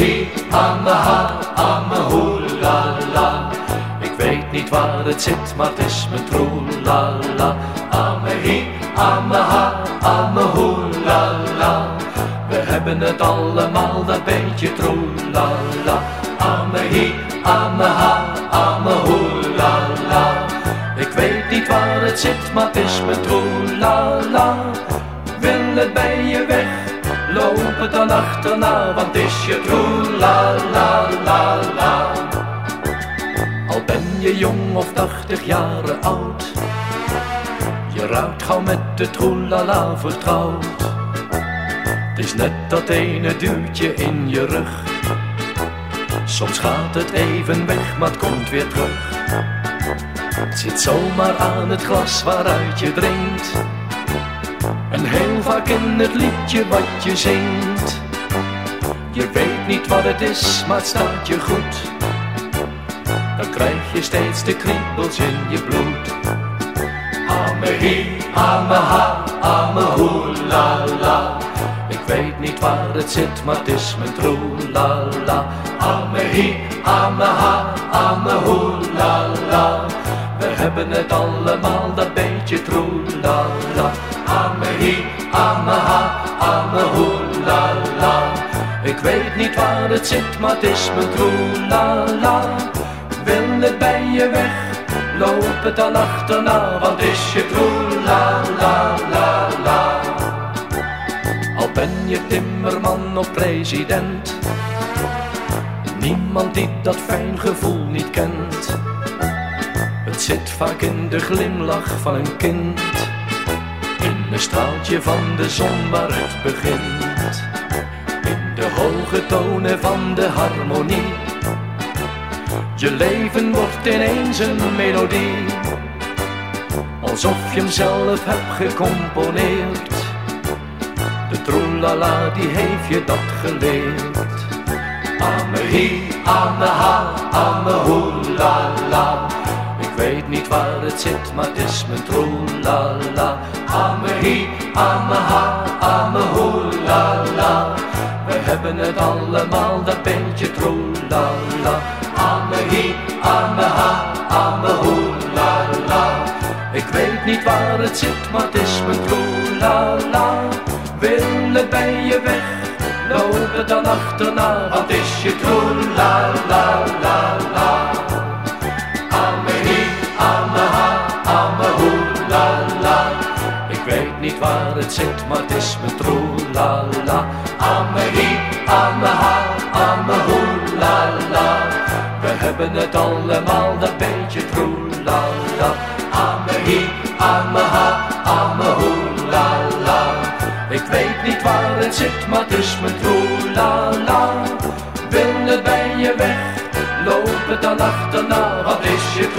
hi, ame ha, ame hoe, la la. Ik weet niet waar het zit, maar het is mijn troe, la la. Ame hi, ame ha, ame hoe, la la. We hebben het allemaal, dat beetje troe, la la. Ame hi, ame ha, ame hoe, la la. Ik weet niet waar het zit, maar het is mijn troe, la la. Wil het bij je weg? Loop het dan achterna, want is je troe, la la la la. Al ben je jong of tachtig jaren oud, je raakt gauw met de troelala vertrouwd. Het is net dat ene duwtje in je rug. Soms gaat het even weg, maar het komt weer terug. Het zit zomaar aan het glas waaruit je drinkt. En heel vaak in het liedje wat je zingt. Je weet niet wat het is, maar het staat je goed. Dan krijg je steeds de kriebels in je bloed. Ame hi, ame ha, ame hoe, la. Ik weet niet waar het zit, maar het is mijn troe, la la. Ame hi, ame ha, ame hoe, la la. We hebben het allemaal, dat beetje troe, la la. Ame hi, ame ha, ame hoe, la. Ik weet niet waar het zit, maar het is mijn troe, la. Wil het bij je weg, loop het dan achterna, want is je troe, la la la. Al ben je timmerman of president, niemand die dat fijn gevoel niet kent. Het zit vaak in de glimlach van een kind, in een straaltje van de zon waar het begint. In de hoge tonen van de harmonie, je leven wordt ineens een melodie. Alsof je hem zelf hebt gecomponeerd. De troelala die heeft je dat geleerd. Ame hi, zit, maar het is mijn troelala. Ame hi, ame ha, ame hoe, la la. We hebben het allemaal, dat beetje troelala. Ame hi, ame ha, ame hoe, la la. Ik weet niet waar het zit, maar het is mijn troelala. Wil het bij je weg, loop het dan achterna, want is je troelala la la. Ame het zit, maar het is mijn troelala. Ame hi, ame ha, ame hoe, la la. We hebben het allemaal, dat beetje troelala. Ame hi, ame ha, ame hoe, la la. Ik weet niet waar het zit, maar het is mijn troelala. Wil het bij je weg, loop het dan achterna, wat is je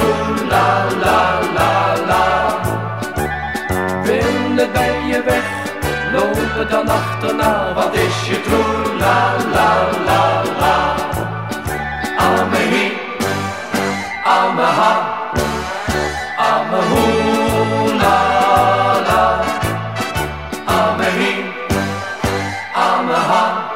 achterna, wat is je troelala la la. Ame hi, ame ha, ame hoe la la. Ame hi, ame ha,